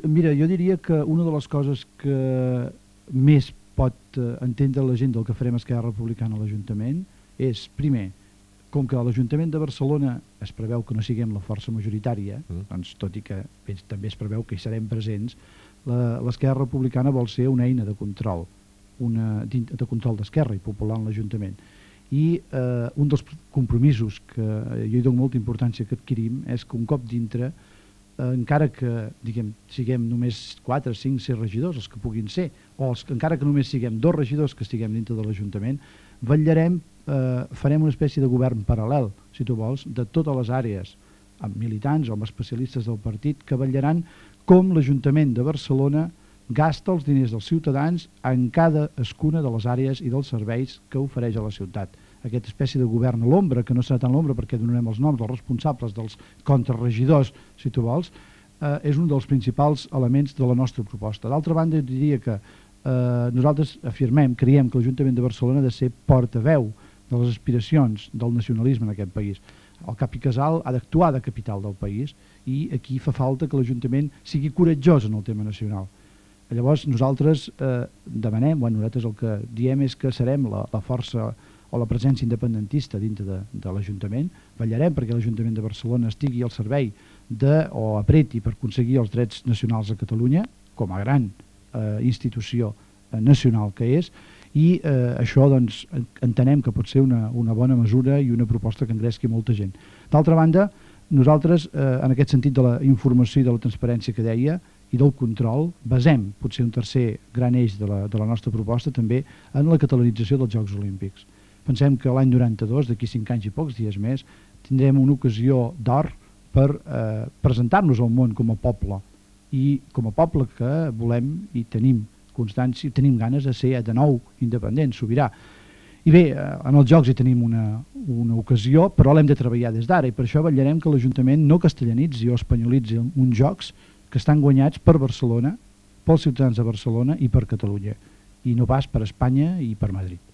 Mira, jo diria que una de les coses que més pot eh, entendre la gent del que farem Esquerra Republicana a l'Ajuntament és, primer, com que a l'Ajuntament de Barcelona es preveu que no siguem la força majoritària, mm. doncs tot i que bé, també es preveu que hi serem presents, l'Esquerra Republicana vol ser una eina de control, una, de control d'Esquerra i popular en l'Ajuntament. I eh, un dels compromisos que jo hi dono molta importància que adquirim és que un cop dintre encara que diguem, siguem només 4, 5, 6 regidors, els que puguin ser, o els que, encara que només siguem dos regidors que estiguem dintre de l'Ajuntament, vetllarem, eh, farem una espècie de govern paral·lel, si tu vols, de totes les àrees, amb militants o amb especialistes del partit, que vetllaran com l'Ajuntament de Barcelona gasta els diners dels ciutadans en cada escuna de les àrees i dels serveis que ofereix a la ciutat aquesta espècie de govern a l'ombra, que no serà tan l'ombra perquè donarem els noms dels responsables, dels contrarregidors, si tu vols, eh, és un dels principals elements de la nostra proposta. D'altra banda, diria que eh, nosaltres afirmem, creiem que l'Ajuntament de Barcelona ha de ser portaveu de les aspiracions del nacionalisme en aquest país. El Cap i Casal ha d'actuar de capital del país i aquí fa falta que l'Ajuntament sigui coratjós en el tema nacional. Llavors nosaltres eh, demanem, bueno, nosaltres el que diem és que serem la, la força o la presència independentista dintre de, de l'Ajuntament. Vetllarem perquè l'Ajuntament de Barcelona estigui al servei de, o apreti per aconseguir els drets nacionals a Catalunya, com a gran eh, institució eh, nacional que és, i eh, això doncs, entenem que pot ser una, una bona mesura i una proposta que engresqui molta gent. D'altra banda, nosaltres, eh, en aquest sentit de la informació i de la transparència que deia, i del control, basem potser un tercer gran eix de la, de la nostra proposta també en la catalanització dels Jocs Olímpics. Pensem que l'any 92, d'aquí 5 anys i pocs dies més, tindrem una ocasió d'or per eh, presentar-nos al món com a poble i com a poble que volem i tenim constància, tenim ganes de ser de nou independent, sobirà. I bé, eh, en els Jocs hi tenim una, una ocasió, però l'hem de treballar des d'ara i per això vetllarem que l'Ajuntament no castellanitzi o espanyolitzi uns Jocs que estan guanyats per Barcelona, pels ciutadans de Barcelona i per Catalunya, i no pas per Espanya i per Madrid.